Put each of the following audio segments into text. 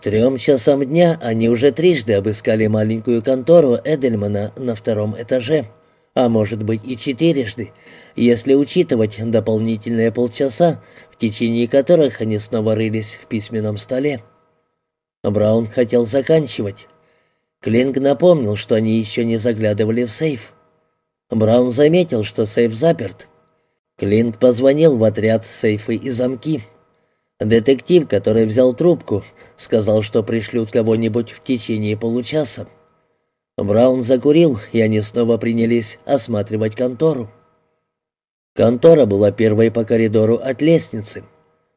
Трем часам дня они уже трижды обыскали маленькую контору Эдельмана на втором этаже, а может быть и четырежды, если учитывать дополнительные полчаса, в течение которых они снова рылись в письменном столе. Браун хотел заканчивать. Клинг напомнил, что они еще не заглядывали в сейф. Браун заметил, что сейф заперт. Клинг позвонил в отряд сейфы и замки. Детектив, который взял трубку, сказал, что пришлют кого-нибудь в течение получаса. Браун закурил, и они снова принялись осматривать контору. Контора была первой по коридору от лестницы.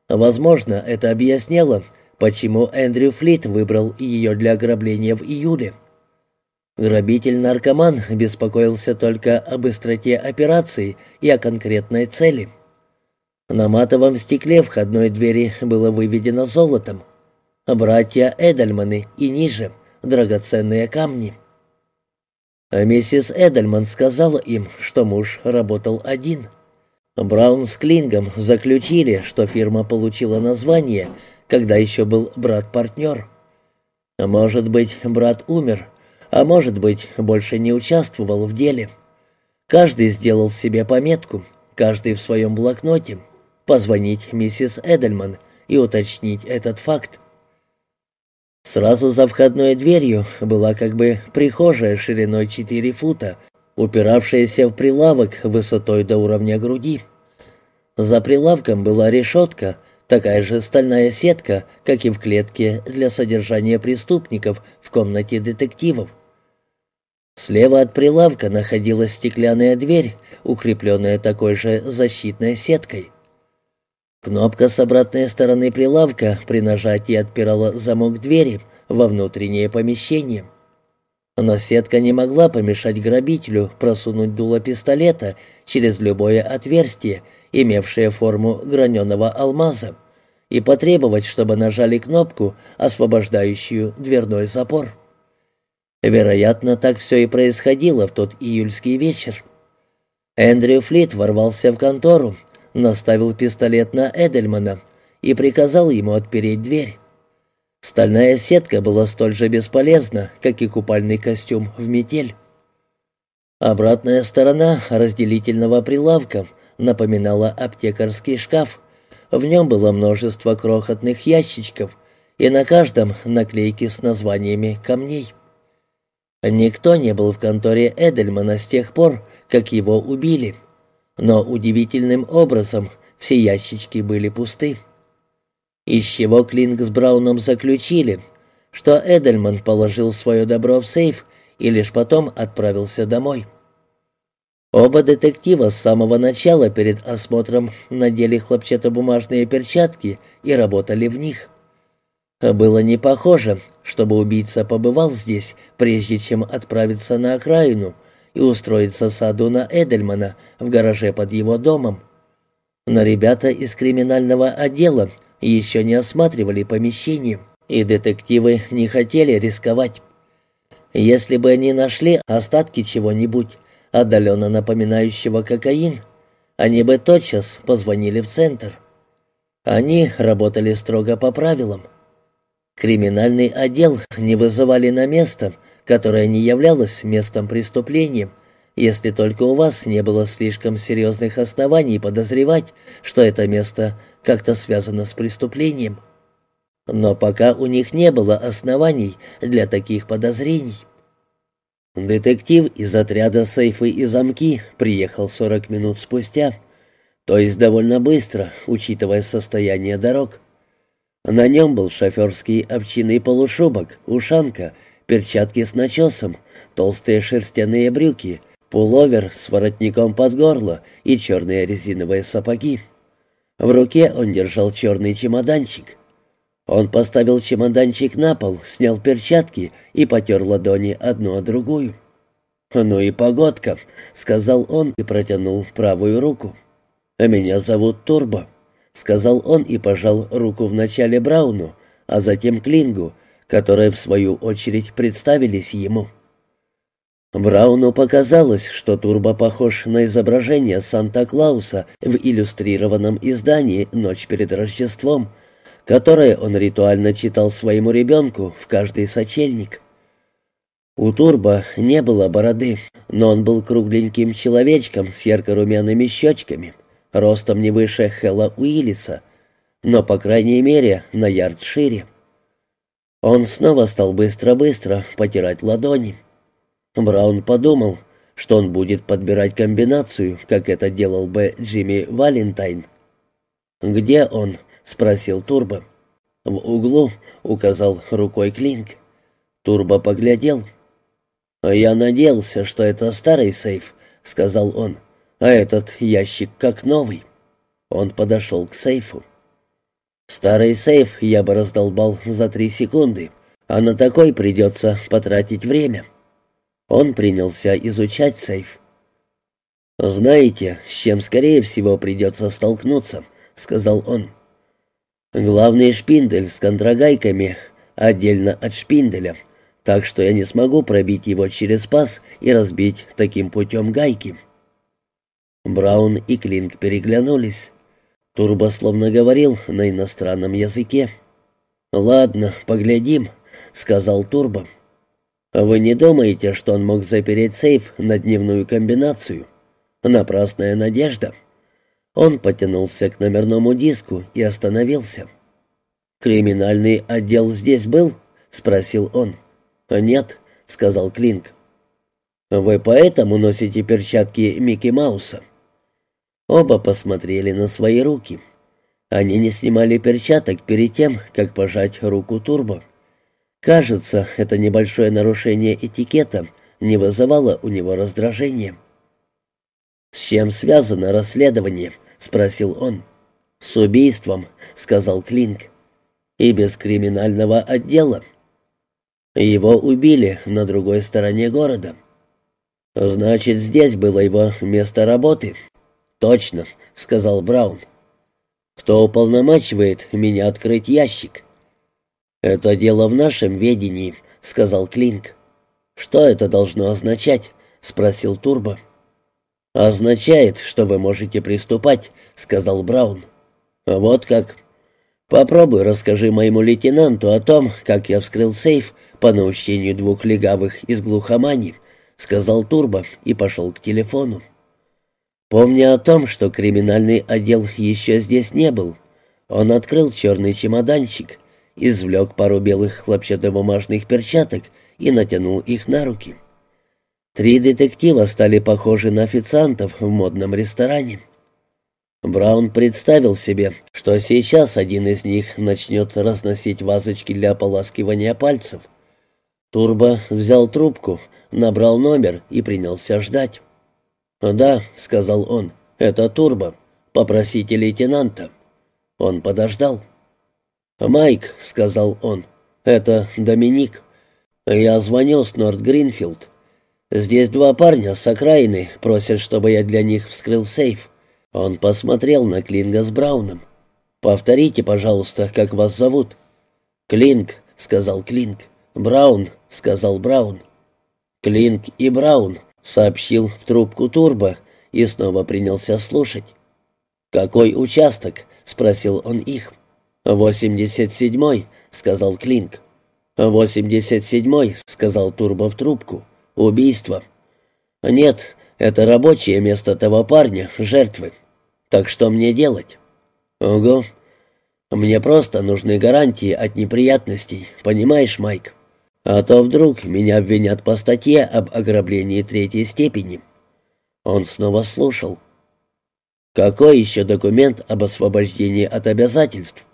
Возможно, это объясняло, почему Эндрю Флит выбрал ее для ограбления в июле. Грабитель-наркоман беспокоился только о быстроте операции и о конкретной цели. На матовом стекле входной двери было выведено золотом. Братья Эдельманы и ниже — драгоценные камни. А миссис Эдельман сказала им, что муж работал один. Браун с Клингом заключили, что фирма получила название — когда еще был брат-партнер. Может быть, брат умер, а может быть, больше не участвовал в деле. Каждый сделал себе пометку, каждый в своем блокноте, позвонить миссис Эдельман и уточнить этот факт. Сразу за входной дверью была как бы прихожая шириной 4 фута, упиравшаяся в прилавок высотой до уровня груди. За прилавком была решетка — Такая же стальная сетка, как и в клетке для содержания преступников в комнате детективов. Слева от прилавка находилась стеклянная дверь, укрепленная такой же защитной сеткой. Кнопка с обратной стороны прилавка при нажатии отпирала замок двери во внутреннее помещение. Но сетка не могла помешать грабителю просунуть дуло пистолета через любое отверстие, имевшее форму граненого алмаза и потребовать, чтобы нажали кнопку, освобождающую дверной запор. Вероятно, так все и происходило в тот июльский вечер. Эндрю Флит ворвался в контору, наставил пистолет на Эдельмана и приказал ему отпереть дверь. Стальная сетка была столь же бесполезна, как и купальный костюм в метель. Обратная сторона разделительного прилавка напоминала аптекарский шкаф, в нем было множество крохотных ящичков, и на каждом наклейки с названиями камней. Никто не был в конторе Эдельмана с тех пор, как его убили, но удивительным образом все ящички были пусты. Из чего Клинк с Брауном заключили, что Эдельман положил свое добро в сейф и лишь потом отправился домой. Оба детектива с самого начала перед осмотром надели хлопчатобумажные перчатки и работали в них. Было не похоже, чтобы убийца побывал здесь, прежде чем отправиться на окраину и устроиться саду на Эдельмана в гараже под его домом. Но ребята из криминального отдела еще не осматривали помещение, и детективы не хотели рисковать. Если бы они нашли остатки чего-нибудь, отдаленно напоминающего кокаин, они бы тотчас позвонили в центр. Они работали строго по правилам. Криминальный отдел не вызывали на место, которое не являлось местом преступления, если только у вас не было слишком серьезных оснований подозревать, что это место как-то связано с преступлением. Но пока у них не было оснований для таких подозрений. Детектив из отряда «Сейфы и замки» приехал 40 минут спустя, то есть довольно быстро, учитывая состояние дорог. На нем был шоферский овчинный полушубок, ушанка, перчатки с начесом, толстые шерстяные брюки, пуловер с воротником под горло и черные резиновые сапоги. В руке он держал черный чемоданчик. Он поставил чемоданчик на пол, снял перчатки и потер ладони одну о другую. «Ну и погодка», — сказал он и протянул правую руку. «А меня зовут Турбо», — сказал он и пожал руку вначале Брауну, а затем Клингу, которые в свою очередь представились ему. Брауну показалось, что Турбо похож на изображение Санта-Клауса в иллюстрированном издании «Ночь перед Рождеством», которое он ритуально читал своему ребенку в каждый сочельник. У Турбо не было бороды, но он был кругленьким человечком с ярко-румяными щечками, ростом не выше Хэлла Уиллиса, но, по крайней мере, на ярд шире. Он снова стал быстро-быстро потирать ладони. Браун подумал, что он будет подбирать комбинацию, как это делал бы Джимми Валентайн. «Где он?» — спросил Турбо. «В углу», — указал рукой Клинк. Турбо поглядел. «Я надеялся, что это старый сейф», — сказал он, — «а этот ящик как новый». Он подошел к сейфу. «Старый сейф я бы раздолбал за три секунды, а на такой придется потратить время». Он принялся изучать сейф. «Знаете, с чем скорее всего придется столкнуться», — сказал он. «Главный шпиндель с контрагайками отдельно от шпинделя, так что я не смогу пробить его через паз и разбить таким путем гайки». Браун и Клинк переглянулись. Турбо словно говорил на иностранном языке. «Ладно, поглядим», — сказал Турбо. «Вы не думаете, что он мог запереть сейф на дневную комбинацию? Напрасная надежда». Он потянулся к номерному диску и остановился. «Криминальный отдел здесь был?» — спросил он. «Нет», — сказал Клинк. «Вы поэтому носите перчатки Микки Мауса?» Оба посмотрели на свои руки. Они не снимали перчаток перед тем, как пожать руку Турбо. Кажется, это небольшое нарушение этикета не вызывало у него раздражения. «С чем связано расследование?» — спросил он. «С убийством», — сказал Клинк. «И без криминального отдела». Его убили на другой стороне города. «Значит, здесь было его место работы?» «Точно», — сказал Браун. «Кто уполномачивает меня открыть ящик?» «Это дело в нашем ведении», — сказал Клинк. «Что это должно означать?» — спросил Турбо. «Означает, что вы можете приступать», — сказал Браун. «Вот как. Попробуй расскажи моему лейтенанту о том, как я вскрыл сейф по наущению двух легавых из глухомани», — сказал Турбо и пошел к телефону. Помня о том, что криминальный отдел еще здесь не был, он открыл черный чемоданчик, извлек пару белых хлопчатобумажных перчаток и натянул их на руки. Три детектива стали похожи на официантов в модном ресторане. Браун представил себе, что сейчас один из них начнет разносить вазочки для ополаскивания пальцев. Турбо взял трубку, набрал номер и принялся ждать. «Да», — сказал он, — «это Турбо. Попросите лейтенанта». Он подождал. «Майк», — сказал он, — «это Доминик. Я звоню с Норт Гринфилд. Здесь два парня с окраины просят, чтобы я для них вскрыл сейф. Он посмотрел на Клинга с Брауном. «Повторите, пожалуйста, как вас зовут». «Клинг», — сказал Клинг. «Браун», — сказал Браун. «Клинг и Браун», — сообщил в трубку Турбо и снова принялся слушать. «Какой участок?» — спросил он их. «Восемьдесят седьмой», — сказал Клинк. «Восемьдесят седьмой», — сказал Турбо в трубку. Убийство. Нет, это рабочее место того парня, жертвы. Так что мне делать? Ого. Мне просто нужны гарантии от неприятностей, понимаешь, Майк? А то вдруг меня обвинят по статье об ограблении третьей степени. Он снова слушал. Какой еще документ об освобождении от обязательств?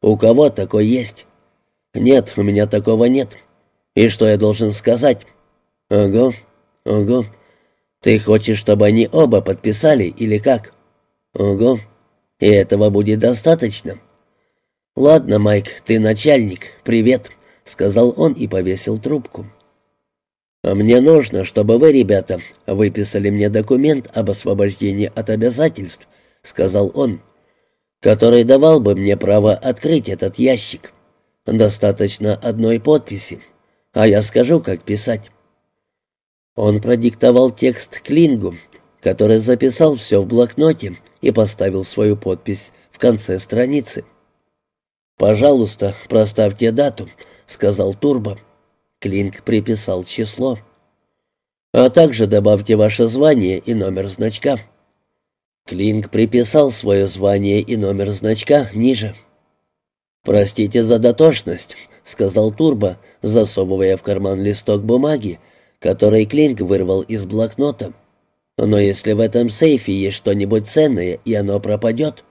У кого такой есть? Нет, у меня такого нет. И что я должен сказать? «Ого, ого. Ты хочешь, чтобы они оба подписали или как?» «Ого. И этого будет достаточно?» «Ладно, Майк, ты начальник. Привет», — сказал он и повесил трубку. «А «Мне нужно, чтобы вы, ребята, выписали мне документ об освобождении от обязательств», — сказал он, «который давал бы мне право открыть этот ящик. Достаточно одной подписи, а я скажу, как писать». Он продиктовал текст Клингу, который записал все в блокноте и поставил свою подпись в конце страницы. «Пожалуйста, проставьте дату», — сказал Турбо. Клинк приписал число. «А также добавьте ваше звание и номер значка». Клинк приписал свое звание и номер значка ниже. «Простите за дотошность», — сказал Турбо, засовывая в карман листок бумаги, который Клинк вырвал из блокнота. «Но если в этом сейфе есть что-нибудь ценное, и оно пропадет...»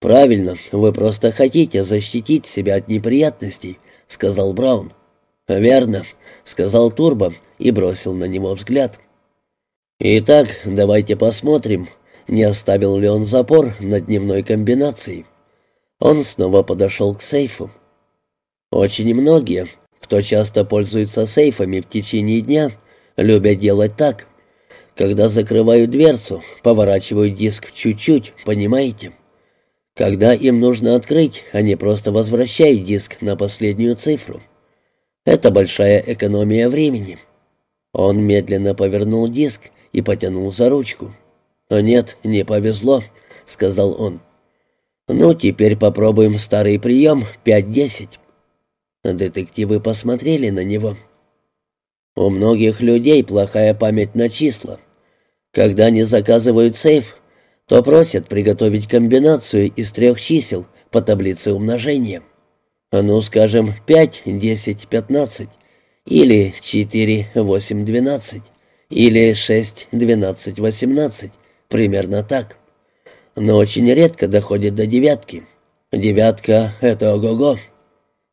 «Правильно, вы просто хотите защитить себя от неприятностей», — сказал Браун. «Верно», — сказал Турбо и бросил на него взгляд. «Итак, давайте посмотрим, не оставил ли он запор на дневной комбинации». Он снова подошел к сейфу. Очень многие, кто часто пользуется сейфами в течение дня, любят делать так. Когда закрывают дверцу, поворачивают диск чуть-чуть, понимаете? Когда им нужно открыть, они просто возвращают диск на последнюю цифру. Это большая экономия времени. Он медленно повернул диск и потянул за ручку. «Нет, не повезло», — сказал он. «Ну, теперь попробуем старый прием, пять-десять». Детективы посмотрели на него. «У многих людей плохая память на числа. Когда они заказывают сейф, то просят приготовить комбинацию из трех чисел по таблице умножения. Ну, скажем, 5, 10, 15, или 4, 8, 12, или 6, 12, 18, примерно так но очень редко доходит до девятки. Девятка — это ого-го.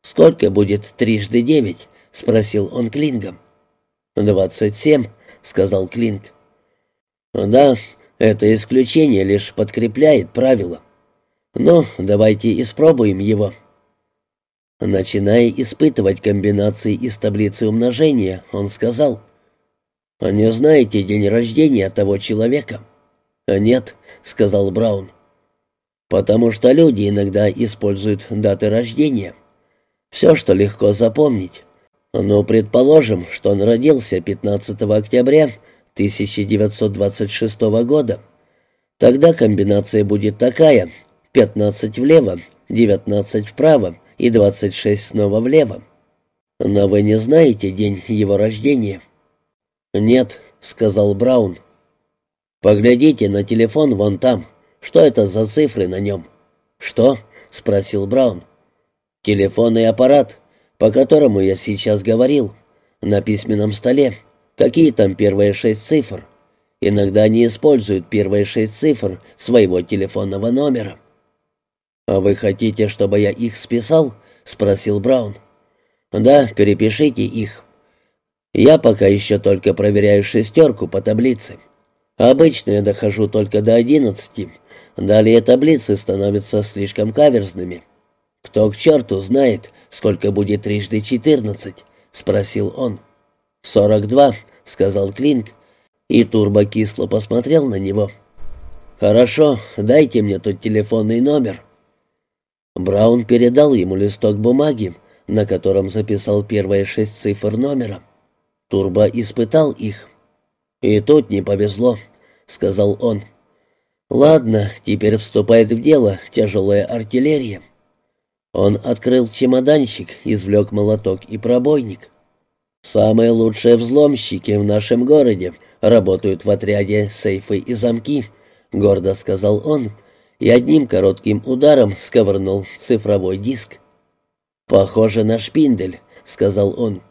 «Сколько будет трижды девять?» — спросил он Клингом. «Двадцать семь», — сказал Клинг. «Да, это исключение лишь подкрепляет правило. Ну, давайте испробуем его». Начиная испытывать комбинации из таблицы умножения, он сказал, «Не знаете день рождения того человека?» «Нет», — сказал Браун. «Потому что люди иногда используют даты рождения. Все, что легко запомнить. Но предположим, что он родился 15 октября 1926 года. Тогда комбинация будет такая. 15 влево, 19 вправо и 26 снова влево. Но вы не знаете день его рождения?» «Нет», — сказал Браун. «Поглядите на телефон вон там. Что это за цифры на нем?» «Что?» — спросил Браун. «Телефонный аппарат, по которому я сейчас говорил. На письменном столе. Какие там первые шесть цифр?» Иногда они используют первые шесть цифр своего телефонного номера. «А вы хотите, чтобы я их списал?» — спросил Браун. «Да, перепишите их. Я пока еще только проверяю шестерку по таблице». Обычно я дохожу только до одиннадцати. Далее таблицы становятся слишком каверзными. «Кто к черту знает, сколько будет трижды четырнадцать?» — спросил он. «Сорок два», — сказал Клинк, и Турбо кисло посмотрел на него. «Хорошо, дайте мне тот телефонный номер». Браун передал ему листок бумаги, на котором записал первые шесть цифр номера. Турбо испытал их. «И тут не повезло», — сказал он. «Ладно, теперь вступает в дело тяжелая артиллерия». Он открыл чемоданчик, извлек молоток и пробойник. «Самые лучшие взломщики в нашем городе работают в отряде сейфы и замки», — гордо сказал он, и одним коротким ударом сковырнул цифровой диск. «Похоже на шпиндель», — сказал он.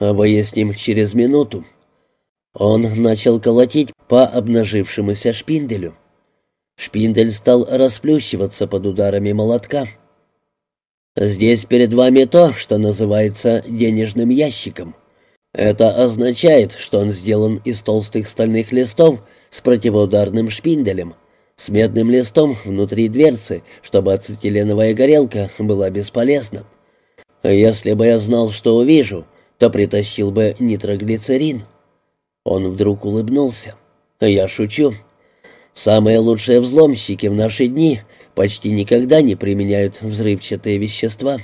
«Выясним через минуту». Он начал колотить по обнажившемуся шпинделю. Шпиндель стал расплющиваться под ударами молотка. «Здесь перед вами то, что называется денежным ящиком. Это означает, что он сделан из толстых стальных листов с противоударным шпинделем, с медным листом внутри дверцы, чтобы ацетиленовая горелка была бесполезна. Если бы я знал, что увижу, то притащил бы нитроглицерин». Он вдруг улыбнулся. «Я шучу. Самые лучшие взломщики в наши дни почти никогда не применяют взрывчатые вещества.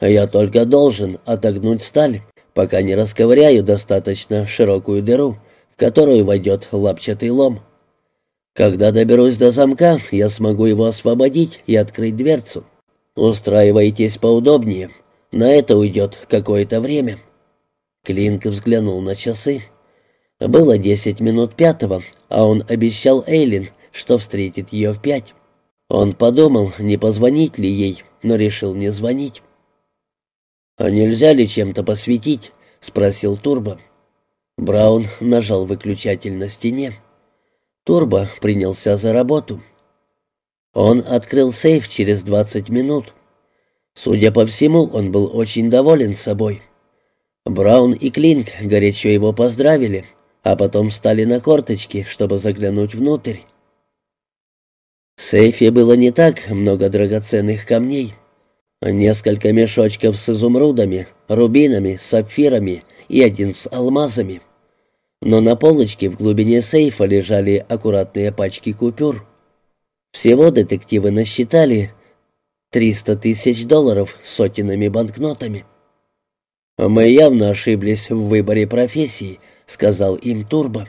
Я только должен отогнуть сталь, пока не расковыряю достаточно широкую дыру, в которую войдет лапчатый лом. Когда доберусь до замка, я смогу его освободить и открыть дверцу. Устраивайтесь поудобнее. На это уйдет какое-то время». Клинк взглянул на часы. Было десять минут пятого, а он обещал Эйлин, что встретит ее в пять. Он подумал, не позвонить ли ей, но решил не звонить. «А нельзя ли чем-то посветить?» — спросил Турбо. Браун нажал выключатель на стене. Турбо принялся за работу. Он открыл сейф через двадцать минут. Судя по всему, он был очень доволен собой. Браун и Клинк горячо его поздравили, а потом встали на корточки, чтобы заглянуть внутрь. В сейфе было не так много драгоценных камней. Несколько мешочков с изумрудами, рубинами, сапфирами и один с алмазами. Но на полочке в глубине сейфа лежали аккуратные пачки купюр. Всего детективы насчитали 300 тысяч долларов сотенными банкнотами. «Мы явно ошиблись в выборе профессии», — сказал им Турбо.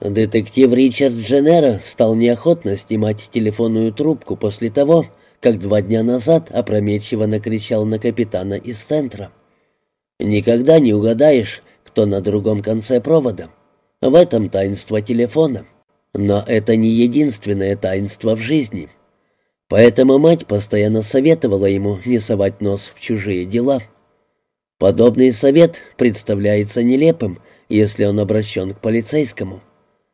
Детектив Ричард Дженнера стал неохотно снимать телефонную трубку после того, как два дня назад опрометчиво накричал на капитана из центра. «Никогда не угадаешь, кто на другом конце провода. В этом таинство телефона. Но это не единственное таинство в жизни. Поэтому мать постоянно советовала ему не совать нос в чужие дела. Подобный совет представляется нелепым, если он обращен к полицейскому.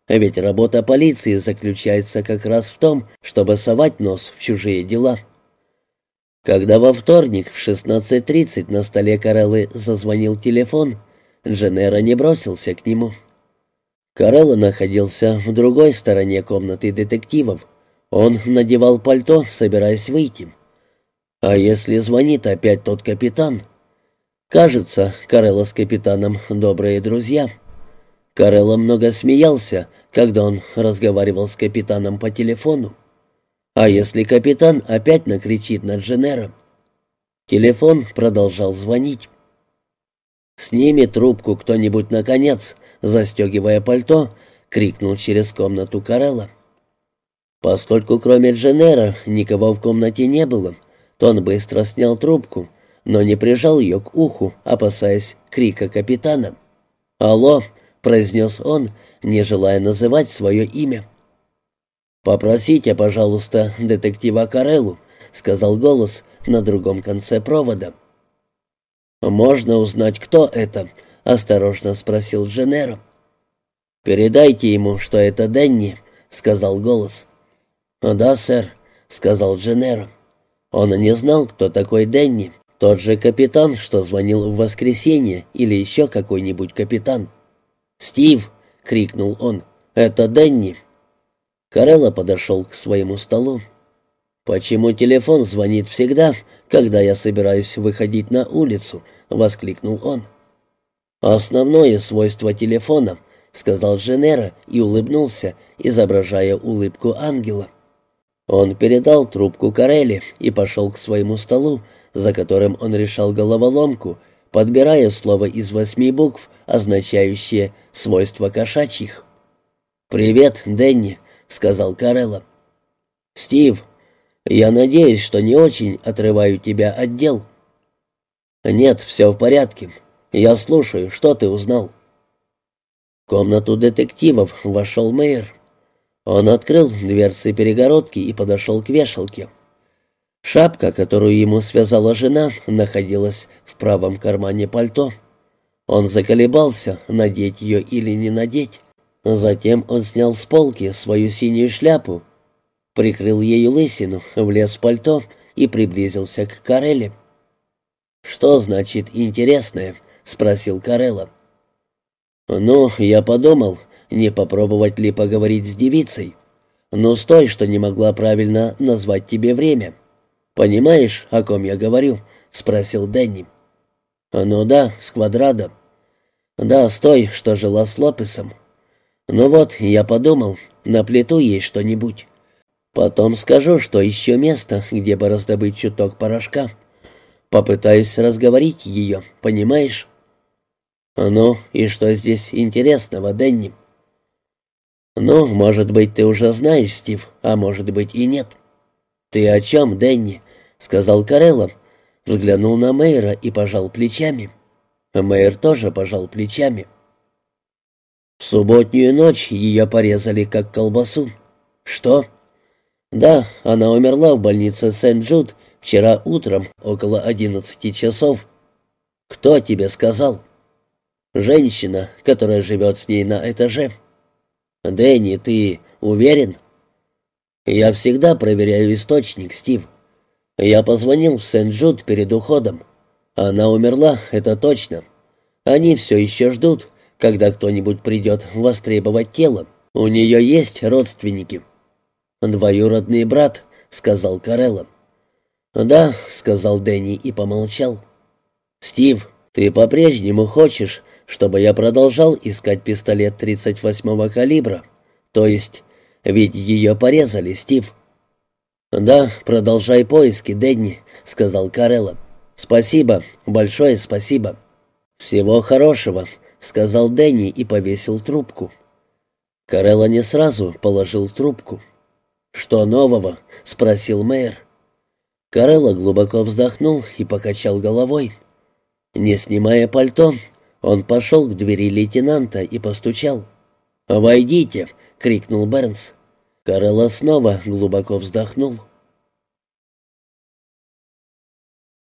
А ведь работа полиции заключается как раз в том, чтобы совать нос в чужие дела. Когда во вторник в 16.30 на столе Кареллы зазвонил телефон, Дженера не бросился к нему. Карелла находился в другой стороне комнаты детективов. Он надевал пальто, собираясь выйти. А если звонит опять тот капитан? Кажется, Карелла с капитаном добрые друзья. Карелла много смеялся, когда он разговаривал с капитаном по телефону. А если капитан опять накричит на Дженера? Телефон продолжал звонить. «Сними трубку кто-нибудь, наконец!» Застегивая пальто, крикнул через комнату Карелла. Поскольку кроме Дженера никого в комнате не было, то он быстро снял трубку, но не прижал ее к уху, опасаясь крика капитана. «Алло!» — произнес он, не желая называть свое имя. «Попросите, пожалуйста, детектива Кареллу», — сказал голос на другом конце провода. «Можно узнать, кто это?» — осторожно спросил Дженеро. «Передайте ему, что это Денни», — сказал голос. «Да, сэр», — сказал Дженеро. Он не знал, кто такой Денни, тот же капитан, что звонил в воскресенье, или еще какой-нибудь капитан. «Стив!» — крикнул он. «Это Денни!» Карелла подошел к своему столу. «Почему телефон звонит всегда, когда я собираюсь выходить на улицу?» — воскликнул он. «Основное свойство телефона», — сказал Дженера и улыбнулся, изображая улыбку ангела. Он передал трубку Карелли и пошел к своему столу, за которым он решал головоломку, подбирая слово из восьми букв, означающее «свойства кошачьих». «Привет, Дэнни», — сказал Карелла. «Стив, я надеюсь, что не очень отрываю тебя от дел». «Нет, все в порядке. Я слушаю, что ты узнал?» В комнату детективов вошел мэр. Он открыл дверцы перегородки и подошел к вешалке. Шапка, которую ему связала жена, находилась в правом кармане пальто. Он заколебался, надеть ее или не надеть. Затем он снял с полки свою синюю шляпу, прикрыл ею лысину, влез в пальто и приблизился к Карелле. «Что значит интересное?» — спросил Карелла. «Ну, я подумал, не попробовать ли поговорить с девицей? Ну, с той, что не могла правильно назвать тебе время. Понимаешь, о ком я говорю?» — спросил Дэнни. «Ну да, с квадрата. Да, с той, что жила с Лопесом. Ну вот, я подумал, на плиту есть что-нибудь. Потом скажу, что еще место, где бы раздобыть чуток порошка. Попытаюсь разговорить ее, понимаешь?» «Ну, и что здесь интересного, Дэнни?» «Ну, может быть, ты уже знаешь, Стив, а может быть и нет». «Ты о чем, Дэнни?» — сказал Карелло. Взглянул на Мэйра и пожал плечами. Мэйр тоже пожал плечами. В субботнюю ночь ее порезали как колбасу. Что? Да, она умерла в больнице Сент-Джуд вчера утром около одиннадцати часов. Кто тебе сказал? Женщина, которая живет с ней на этаже. Дэнни, ты уверен? Я всегда проверяю источник, Стив. Я позвонил в Сент-Джуд перед уходом. Она умерла, это точно. Они все еще ждут, когда кто-нибудь придет востребовать тело. У нее есть родственники. «Двоюродный брат», — сказал Карелло. «Да», — сказал Дэнни и помолчал. «Стив, ты по-прежнему хочешь, чтобы я продолжал искать пистолет 38-го калибра? То есть, ведь ее порезали, Стив?» «Да, продолжай поиски, Дэнни», — сказал Карелло. «Спасибо, большое спасибо». «Всего хорошего», — сказал Дэнни и повесил трубку. Карелло не сразу положил трубку. «Что нового?» — спросил мэр. Карелло глубоко вздохнул и покачал головой. Не снимая пальто, он пошел к двери лейтенанта и постучал. «Войдите!» — крикнул Бернс. Карелло снова глубоко вздохнул.